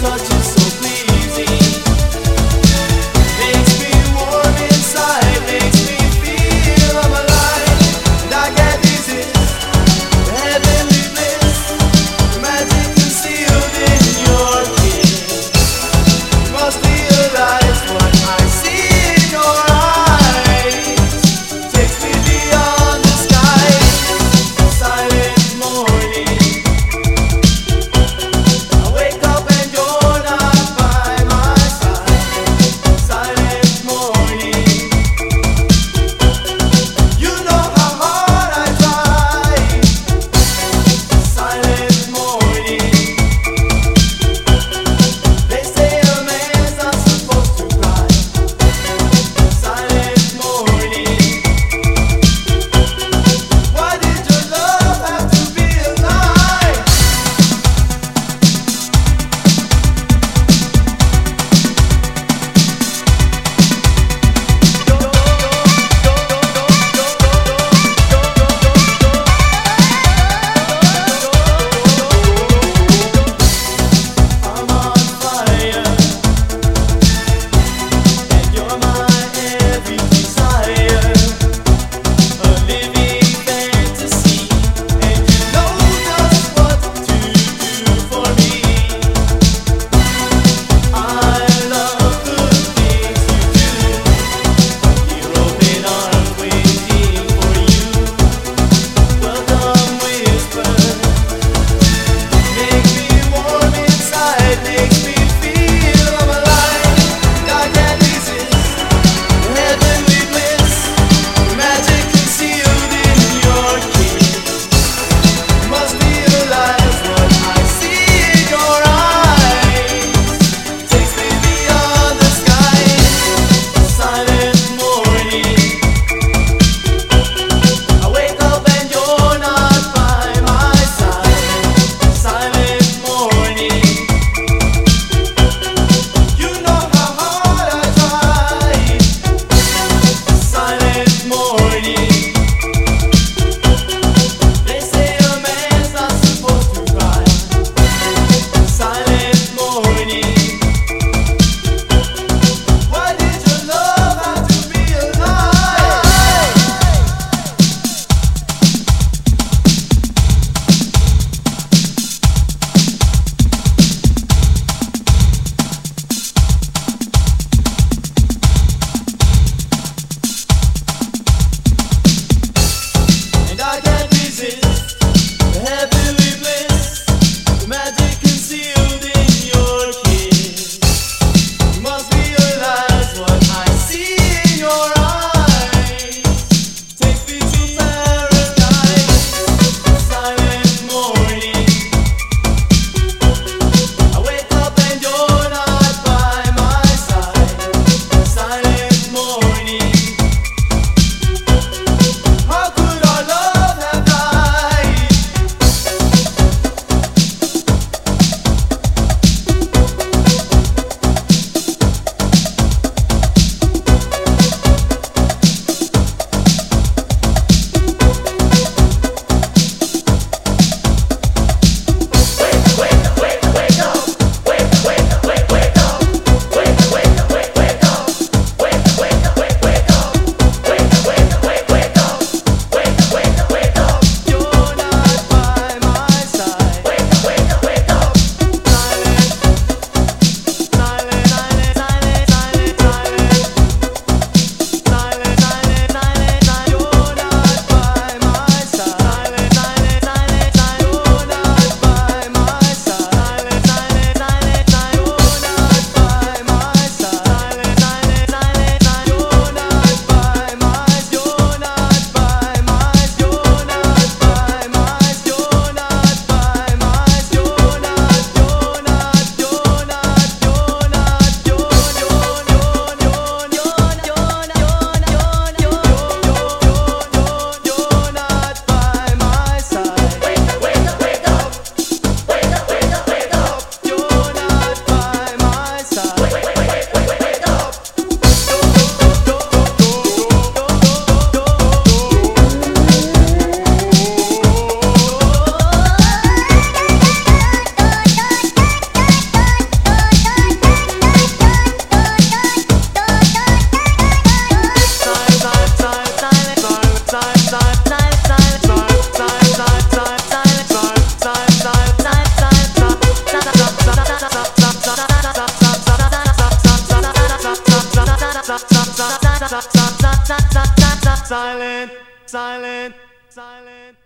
touch silent, silent.